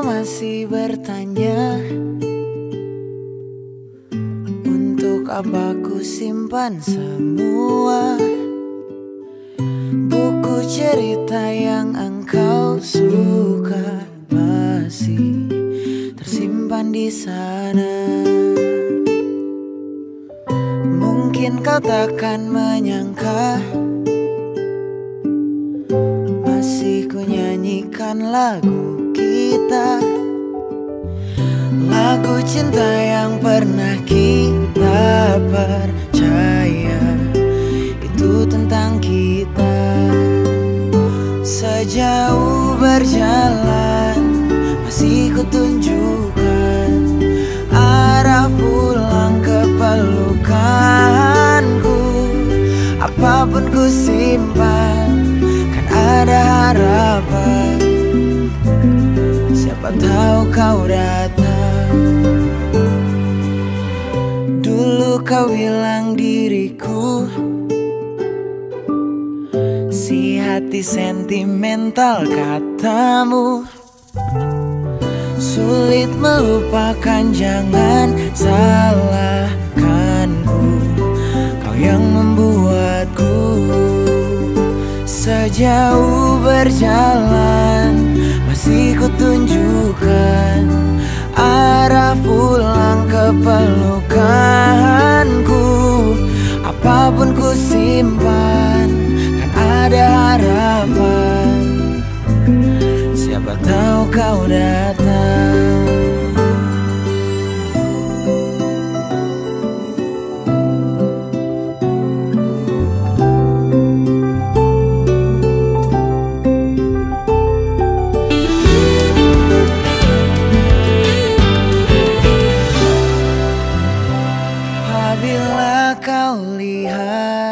masih bertanya Untuk apa ku simpan semua Buku cerita yang engkau suka? Masih tersimpan di sana. Mungkin kau takkan menyangka Masih ku nyanyikan lagu kita. Lagu cinta yang pernah kita percaya Itu tentang kita. Sejauh berjalan Masih ku tunjukkan Arah pulang ke pelukanku. Apa pun ku simpan Kan ada harapan tahu kau datang? Dulu kau bilang diriku Si hati sentimental katamu. Sulit melupakan jangan salahkanku. Kau yang membuatku Sejauh berjalan. Masih ku tunjukkan Arah pulang ke pelukanku. Apa pun ku simpan Kan ada harapan. Siapa tahu kau datang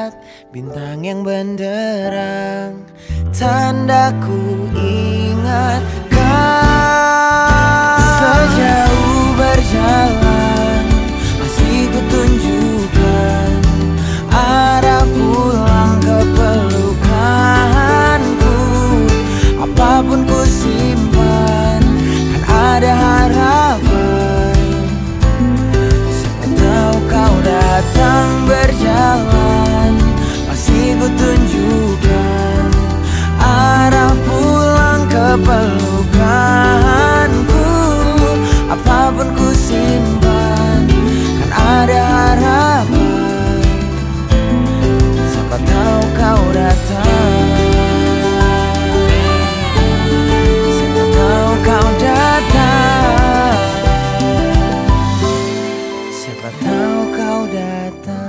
lihat bintang yang benderang. Tandaku ingatkan Tahu kau datang? Siapa tahu kau datang? Siapa tahu kau datang